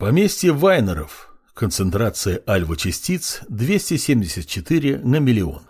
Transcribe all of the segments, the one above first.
Поместье Вайнеров. Концентрация альва-частиц 274 на миллион.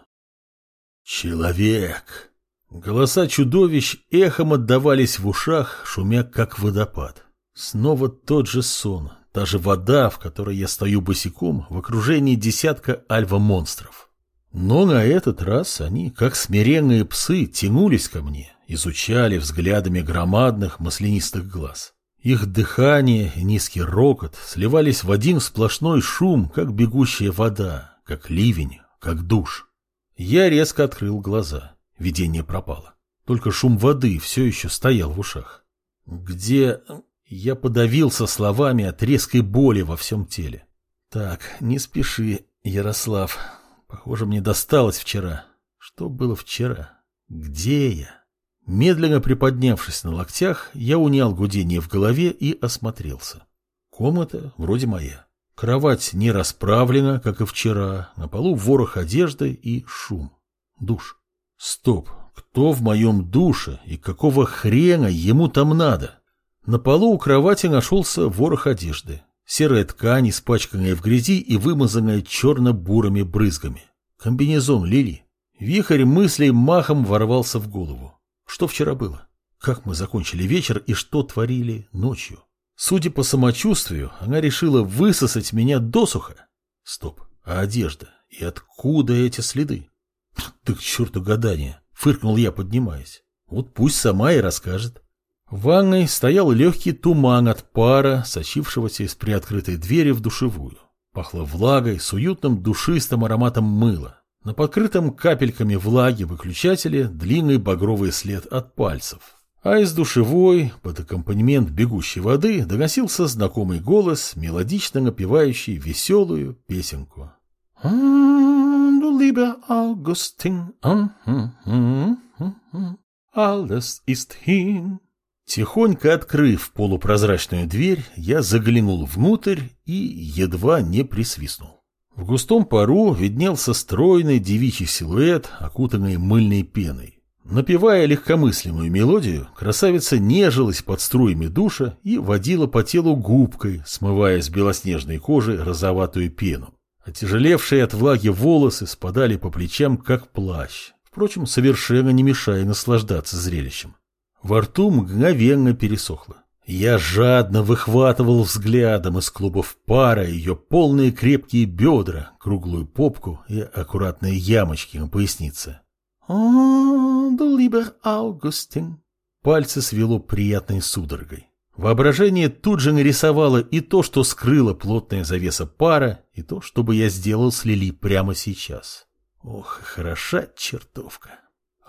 Человек. Голоса чудовищ эхом отдавались в ушах, шумя как водопад. Снова тот же сон, та же вода, в которой я стою босиком в окружении десятка альва-монстров. Но на этот раз они, как смиренные псы, тянулись ко мне, изучали взглядами громадных маслянистых глаз. Их дыхание и низкий рокот сливались в один сплошной шум, как бегущая вода, как ливень, как душ. Я резко открыл глаза. Видение пропало. Только шум воды все еще стоял в ушах. Где... Я подавился словами от резкой боли во всем теле. Так, не спеши, Ярослав. Похоже, мне досталось вчера. Что было вчера? Где я? Медленно приподнявшись на локтях, я унял гудение в голове и осмотрелся. Комната вроде моя. Кровать не расправлена, как и вчера, на полу ворох одежды и шум. Душ. Стоп, кто в моем душе и какого хрена ему там надо? На полу у кровати нашелся ворох одежды. Серая ткань, испачканная в грязи и вымазанная черно-бурыми брызгами. Комбинезон Лили. Вихрь мыслей махом ворвался в голову. Что вчера было? Как мы закончили вечер и что творили ночью? Судя по самочувствию, она решила высосать меня досуха. Стоп, а одежда? И откуда эти следы? Да к черту гадания, фыркнул я, поднимаясь. Вот пусть сама и расскажет. В ванной стоял легкий туман от пара, сочившегося из приоткрытой двери в душевую. Пахло влагой с уютным душистым ароматом мыла. На покрытом капельками влаги выключателе длинный багровый след от пальцев. А из душевой, под аккомпанемент бегущей воды, доносился знакомый голос, мелодично напевающий веселую песенку. Alles ist. Тихонько открыв полупрозрачную дверь, я заглянул внутрь и едва не присвистнул. В густом пару виднелся стройный девичий силуэт, окутанный мыльной пеной. Напевая легкомысленную мелодию, красавица нежилась под струями душа и водила по телу губкой, смывая с белоснежной кожи розоватую пену. Отяжелевшие от влаги волосы спадали по плечам, как плащ, впрочем, совершенно не мешая наслаждаться зрелищем. Во рту мгновенно пересохло. Я жадно выхватывал взглядом из клубов пара ее полные крепкие бедра, круглую попку и аккуратные ямочки на пояснице. «О, du lieber Augustin!» Пальцы свело приятной судорогой. Воображение тут же нарисовало и то, что скрыла плотная завеса пара, и то, что бы я сделал с Лили прямо сейчас. Ох, хороша чертовка.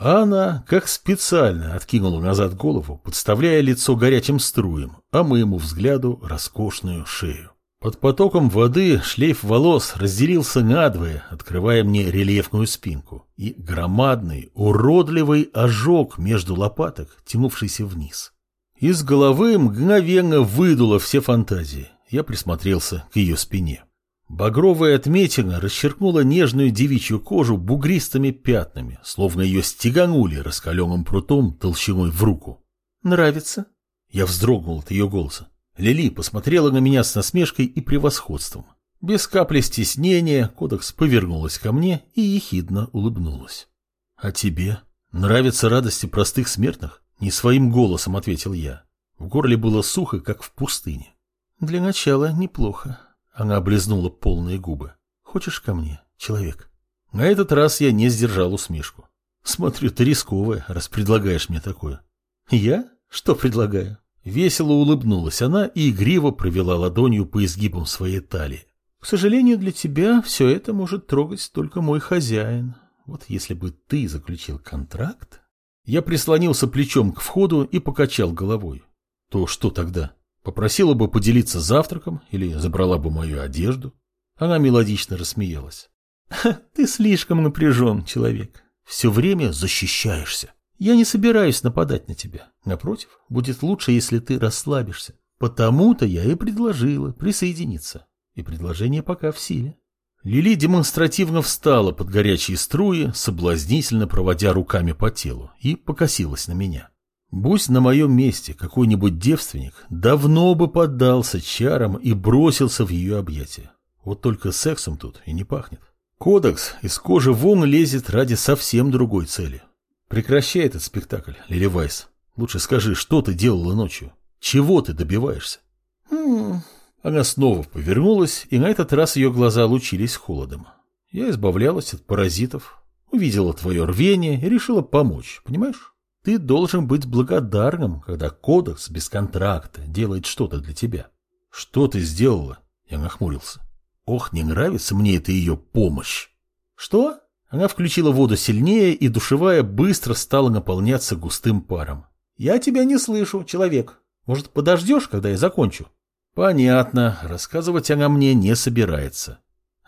Она, как специально, откинула назад голову, подставляя лицо горячим струям, а моему взгляду роскошную шею. Под потоком воды шлейф волос разделился надвое, открывая мне рельефную спинку, и громадный, уродливый ожог между лопаток, тянувшийся вниз. Из головы мгновенно выдуло все фантазии. Я присмотрелся к ее спине. Багровая отметина расчеркнула нежную девичью кожу бугристыми пятнами, словно ее стеганули раскаленным прутом толщиной в руку. «Нравится?» Я вздрогнул от ее голоса. Лили посмотрела на меня с насмешкой и превосходством. Без капли стеснения кодекс повернулась ко мне и ехидно улыбнулась. «А тебе? Нравятся радости простых смертных?» Не своим голосом ответил я. В горле было сухо, как в пустыне. «Для начала неплохо», она облизнула полные губы. «Хочешь ко мне, человек?» На этот раз я не сдержал усмешку. «Смотрю, ты рисковая, раз предлагаешь мне такое». «Я? Что предлагаю?» Весело улыбнулась она и игриво провела ладонью по изгибам своей талии. «К сожалению, для тебя все это может трогать только мой хозяин. Вот если бы ты заключил контракт...» Я прислонился плечом к входу и покачал головой. «То что тогда?» Попросила бы поделиться завтраком или забрала бы мою одежду. Она мелодично рассмеялась. «Ты слишком напряжен, человек. Все время защищаешься. Я не собираюсь нападать на тебя. Напротив, будет лучше, если ты расслабишься. Потому-то я и предложила присоединиться. И предложение пока в силе». Лили демонстративно встала под горячие струи, соблазнительно проводя руками по телу, и покосилась на меня. Будь на моем месте какой-нибудь девственник, давно бы поддался чарам и бросился в ее объятия. Вот только сексом тут и не пахнет. Кодекс из кожи вон лезет ради совсем другой цели. Прекращай этот спектакль, Лили Вайс. Лучше скажи, что ты делала ночью? Чего ты добиваешься? Хм. Она снова повернулась, и на этот раз ее глаза лучились холодом. Я избавлялась от паразитов, увидела твое рвение и решила помочь, понимаешь? Ты должен быть благодарным, когда кодекс без контракта делает что-то для тебя. Что ты сделала? Я нахмурился. Ох, не нравится мне эта ее помощь. Что? Она включила воду сильнее, и душевая быстро стала наполняться густым паром. Я тебя не слышу, человек. Может, подождешь, когда я закончу? Понятно, рассказывать она мне не собирается.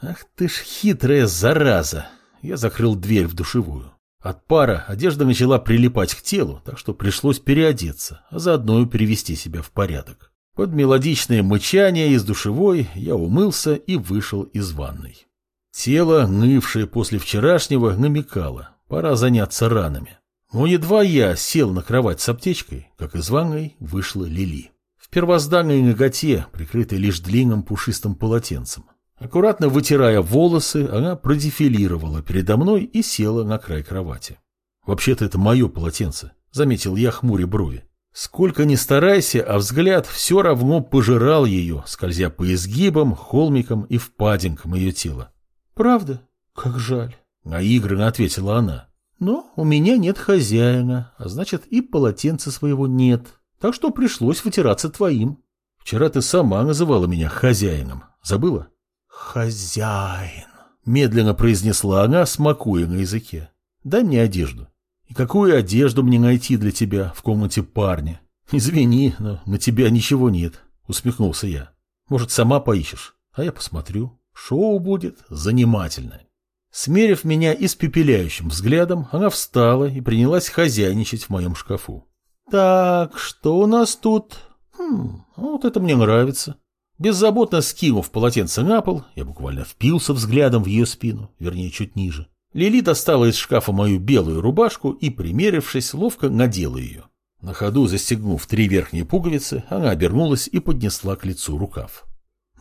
Ах ты ж хитрая зараза. Я закрыл дверь в душевую. От пара одежда начала прилипать к телу, так что пришлось переодеться, а заодно и привести себя в порядок. Под мелодичное мычание из душевой я умылся и вышел из ванной. Тело, нывшее после вчерашнего, намекало, пора заняться ранами. Но едва я сел на кровать с аптечкой, как из ванной вышла Лили. В первозданной ноготе, прикрытой лишь длинным пушистым полотенцем. Аккуратно вытирая волосы, она продефилировала передо мной и села на край кровати. «Вообще-то это мое полотенце», — заметил я хмуря брови. Сколько ни старайся, а взгляд все равно пожирал ее, скользя по изгибам, холмикам и впадинкам ее тела. «Правда? Как жаль», — наигранно ответила она. «Но у меня нет хозяина, а значит и полотенца своего нет, так что пришлось вытираться твоим». «Вчера ты сама называла меня хозяином. Забыла?» «Хозяин», — медленно произнесла она, смакуя на языке. «Дай мне одежду». «И какую одежду мне найти для тебя в комнате парня?» «Извини, но на тебя ничего нет», — усмехнулся я. «Может, сама поищешь, а я посмотрю. Шоу будет занимательное». Смерив меня испепеляющим взглядом, она встала и принялась хозяйничать в моем шкафу. «Так, что у нас тут? Хм, вот это мне нравится». Беззаботно скинув полотенце на пол, я буквально впился взглядом в ее спину, вернее, чуть ниже. Лили достала из шкафа мою белую рубашку и, примерившись, ловко надела ее. На ходу застегнув три верхние пуговицы, она обернулась и поднесла к лицу рукав.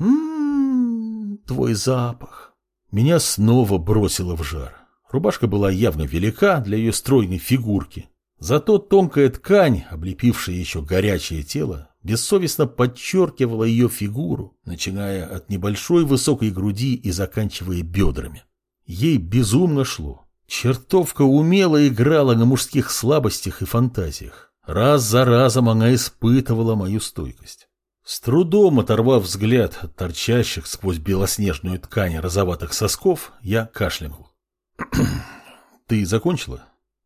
«М-м-м, твой запах!» Меня снова бросило в жар. Рубашка была явно велика для ее стройной фигурки. Зато тонкая ткань, облепившая еще горячее тело, бессовестно подчеркивала ее фигуру, начиная от небольшой высокой груди и заканчивая бедрами. Ей безумно шло. Чертовка умело играла на мужских слабостях и фантазиях. Раз за разом она испытывала мою стойкость. С трудом оторвав взгляд от торчащих сквозь белоснежную ткань розоватых сосков, я кашлянул. «Ты закончила?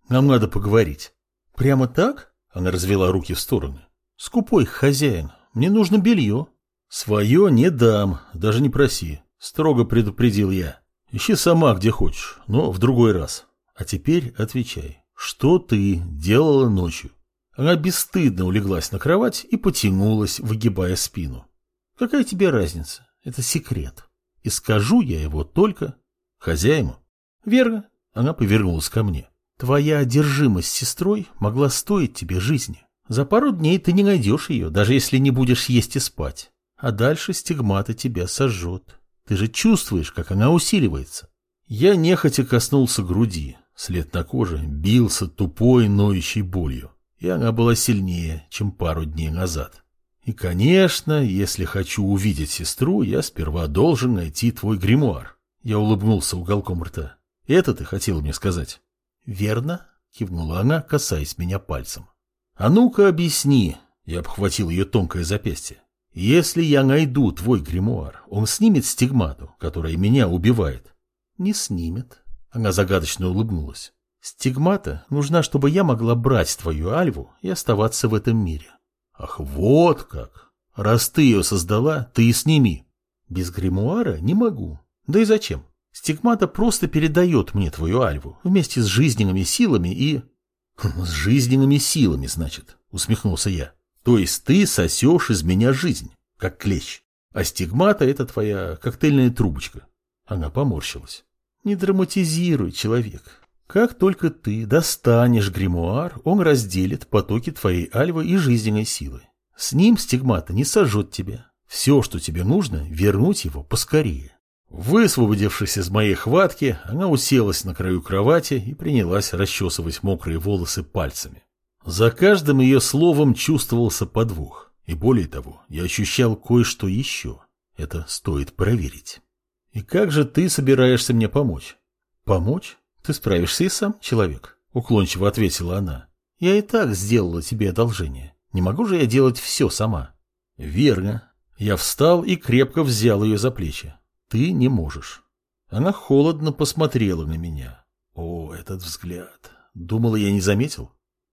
Нам надо поговорить». «Прямо так?» Она развела руки в стороны. Скупой хозяин, мне нужно белье. Свое не дам, даже не проси, строго предупредил я. Ищи сама, где хочешь, но в другой раз. А теперь отвечай, что ты делала ночью? Она бесстыдно улеглась на кровать и потянулась, выгибая спину. Какая тебе разница? Это секрет. И скажу я его только хозяину. Верно. Она повернулась ко мне. Твоя одержимость сестрой могла стоить тебе жизни. За пару дней ты не найдешь ее, даже если не будешь есть и спать. А дальше стигмата тебя сожжет. Ты же чувствуешь, как она усиливается. Я нехотя коснулся груди. След на коже бился тупой, ноющей болью. И она была сильнее, чем пару дней назад. И, конечно, если хочу увидеть сестру, я сперва должен найти твой гримуар. Я улыбнулся уголком рта. Это ты хотела мне сказать? Верно, кивнула она, касаясь меня пальцем. «А ну-ка объясни!» Я обхватил ее тонкое запястье. «Если я найду твой гримуар, он снимет стигмату, которая меня убивает?» «Не снимет». Она загадочно улыбнулась. «Стигмата нужна, чтобы я могла брать твою альву и оставаться в этом мире». «Ах, вот как! Раз ты ее создала, ты и сними». «Без гримуара не могу. Да и зачем? Стигмата просто передает мне твою альву вместе с жизненными силами и...» «С жизненными силами, значит», — усмехнулся я. «То есть ты сосешь из меня жизнь, как клещ, а стигмата — это твоя коктейльная трубочка». Она поморщилась. «Не драматизируй, человек. Как только ты достанешь гримуар, он разделит потоки твоей альвы и жизненной силы. С ним стигмата не сожжет тебя. Все, что тебе нужно, вернуть его поскорее. Высвободившись из моей хватки, она уселась на краю кровати и принялась расчесывать мокрые волосы пальцами. За каждым ее словом чувствовался подвох. И более того, я ощущал кое-что еще. Это стоит проверить. И как же ты собираешься мне помочь? Помочь? Ты справишься и сам, человек, уклончиво ответила она. Я и так сделала тебе одолжение. Не могу же я делать все сама. Верно. Я встал и крепко взял ее за плечи. Ты не можешь. Она холодно посмотрела на меня. О, этот взгляд. Думала, я не заметил?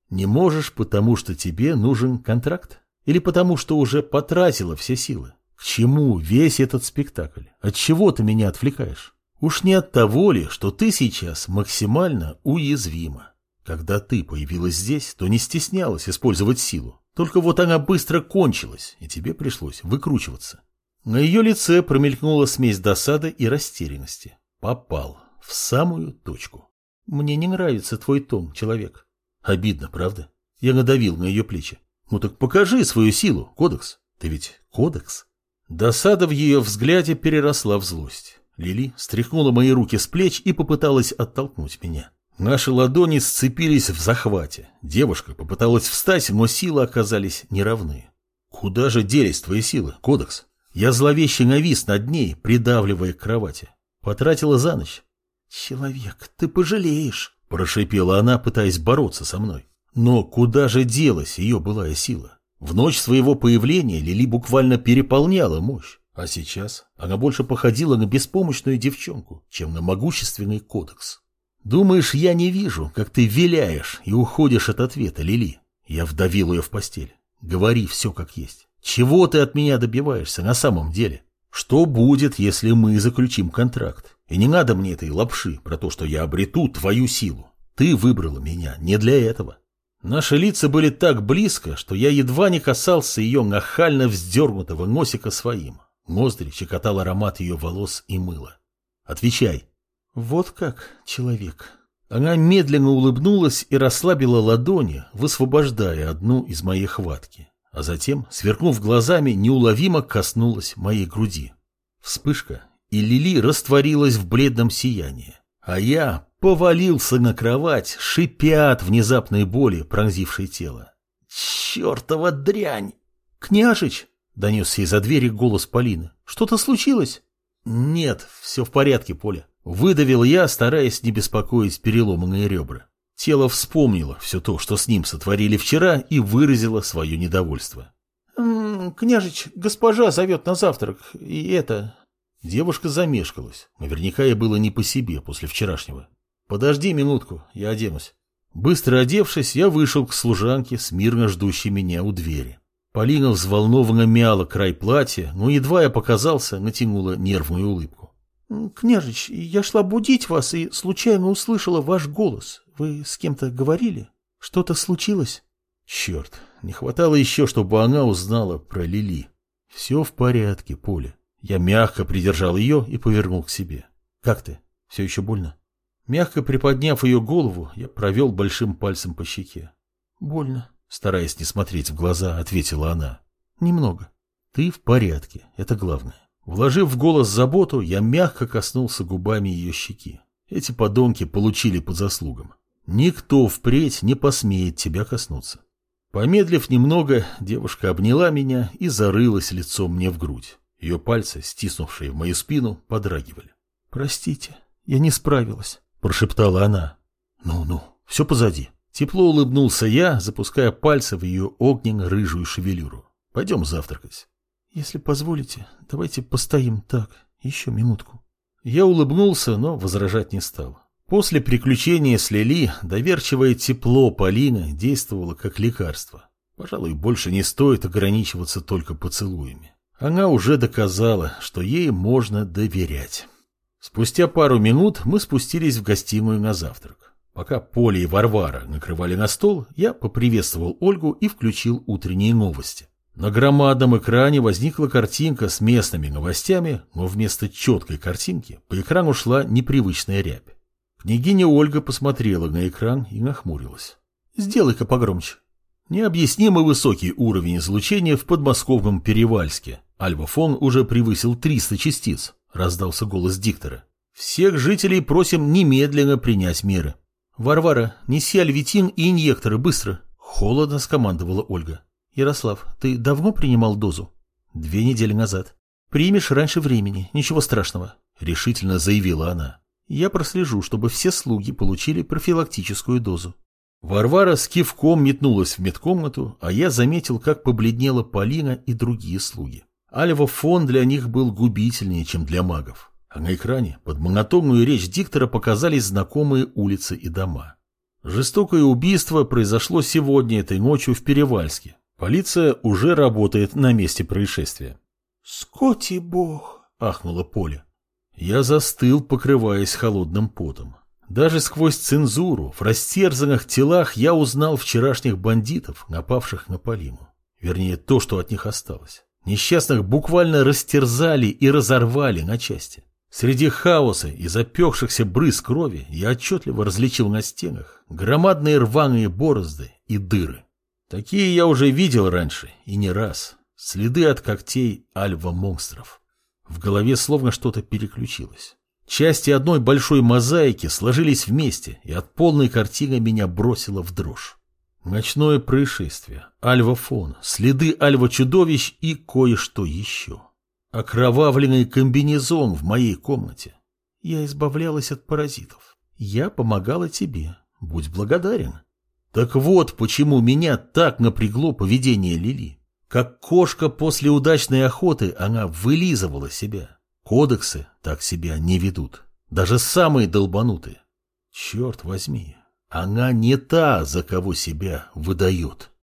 Не можешь, потому что тебе нужен контракт? Или потому что уже потратила все силы? К чему весь этот спектакль? От чего ты меня отвлекаешь? Уж не от того ли, что ты сейчас максимально уязвима? Когда ты появилась здесь, то не стеснялась использовать силу. Только вот она быстро кончилась, и тебе пришлось выкручиваться. На ее лице промелькнула смесь досады и растерянности. Попал. В самую точку. Мне не нравится твой тон, человек. Обидно, правда? Я надавил на ее плечи. Ну так покажи свою силу, кодекс. Ты ведь кодекс. Досада в ее взгляде переросла в злость. Лили стряхнула мои руки с плеч и попыталась оттолкнуть меня. Наши ладони сцепились в захвате. Девушка попыталась встать, но силы оказались неравны. Куда же делись твои силы, кодекс? Я зловеще навис над ней, придавливая к кровати. Потратила за ночь. «Человек, ты пожалеешь», – прошипела она, пытаясь бороться со мной. Но куда же делась ее былая сила? В ночь своего появления Лили буквально переполняла мощь, а сейчас она больше походила на беспомощную девчонку, чем на могущественный кодекс. Думаешь, я не вижу, как ты виляешь и уходишь от ответа, Лили? Я вдавил ее в постель. Говори все как есть. Чего ты от меня добиваешься на самом деле? Что будет, если мы заключим контракт? И не надо мне этой лапши про то, что я обрету твою силу. Ты выбрала меня не для этого. Наши лица были так близко, что я едва не касался ее нахально вздернутого носика своим. Ноздри щекотал аромат ее волос и мыла. Отвечай. Вот как, человек. Она медленно улыбнулась и расслабила ладони, высвобождая одну из моей хватки. А затем, сверкнув глазами, неуловимо коснулась моей груди. Вспышка, и Лили растворилась в бледном сиянии. А я повалился на кровать, шипя от внезапной боли, пронзившей тело. «Чертова дрянь!» «Княжич!» — донесся из-за двери голос Полины. «Что-то случилось?» «Нет, все в порядке, Поля». Выдавил я, стараясь не беспокоить переломанные ребра. Тело вспомнило все то, что с ним сотворили вчера, и выразило свое недовольство. «Княжич, госпожа зовет на завтрак, и это...» Девушка замешкалась. Наверняка ей было не по себе после вчерашнего. «Подожди минутку, я оденусь». Быстро одевшись, я вышел к служанке, смирно ждущей меня у двери. Полина взволнованно мяла край платья, но едва я показался, натянула нервную улыбку. «Княжич, я шла будить вас и случайно услышала ваш голос. Вы с кем-то говорили? Что-то случилось?» «Черт, не хватало еще, чтобы она узнала про Лили. Все в порядке, Поля. Я мягко придержал ее и повернул к себе. «Как ты? Все еще больно?» Мягко приподняв ее голову, я провел большим пальцем по щеке. «Больно», — стараясь не смотреть в глаза, ответила она. «Немного. Ты в порядке, это главное». Вложив в голос заботу, я мягко коснулся губами ее щеки. Эти подонки получили по заслугам. Никто впредь не посмеет тебя коснуться. Помедлив немного, девушка обняла меня и зарылась лицом мне в грудь. Ее пальцы, стиснувшие в мою спину, подрагивали. «Простите, я не справилась», — прошептала она. «Ну-ну, все позади». Тепло улыбнулся я, запуская пальцы в ее огненно-рыжую шевелюру. «Пойдем завтракать». «Если позволите, давайте постоим так, еще минутку». Я улыбнулся, но возражать не стал. После приключения с Лили доверчивое тепло Полины действовало как лекарство. Пожалуй, больше не стоит ограничиваться только поцелуями. Она уже доказала, что ей можно доверять. Спустя пару минут мы спустились в гостиную на завтрак. Пока Поля и Варвара накрывали на стол, я поприветствовал Ольгу и включил утренние новости. На громадном экране возникла картинка с местными новостями, но вместо четкой картинки по экрану шла непривычная рябь. Княгиня Ольга посмотрела на экран и нахмурилась. «Сделай-ка погромче». Необъяснимо высокий уровень излучения в подмосковном Перевальске. Альбафон уже превысил 300 частиц, раздался голос диктора. Всех жителей просим немедленно принять меры. Варвара, неси альвитин и инъекторы, быстро. Холодно скомандовала Ольга. Ярослав, ты давно принимал дозу? Две недели назад. Примешь раньше времени, ничего страшного, решительно заявила она. Я прослежу, чтобы все слуги получили профилактическую дозу. Варвара с кивком метнулась в медкомнату, а я заметил, как побледнела Полина и другие слуги. Альва-фон для них был губительнее, чем для магов. А на экране под монотонную речь диктора показались знакомые улицы и дома. Жестокое убийство произошло сегодня этой ночью в Перевальске. Полиция уже работает на месте происшествия. «Скоти бог!» — ахнула Поля. Я застыл, покрываясь холодным потом. Даже сквозь цензуру в растерзанных телах я узнал вчерашних бандитов, напавших на Полину. Вернее, то, что от них осталось. Несчастных буквально растерзали и разорвали на части. Среди хаоса и запекшихся брызг крови я отчетливо различил на стенах громадные рваные борозды и дыры. Такие я уже видел раньше, и не раз. Следы от когтей альва-монстров. В голове словно что-то переключилось. Части одной большой мозаики сложились вместе, и от полной картины меня бросило в дрожь. Ночное происшествие, альва-фон, следы альва-чудовищ и кое-что еще. Окровавленный комбинезон в моей комнате. Я избавлялась от паразитов. Я помогала тебе. Будь благодарен. Так вот, почему меня так напрягло поведение Лили. Как кошка после удачной охоты, она вылизывала себя. Кодексы так себя не ведут. Даже самые долбанутые. Черт возьми, она не та, за кого себя выдает.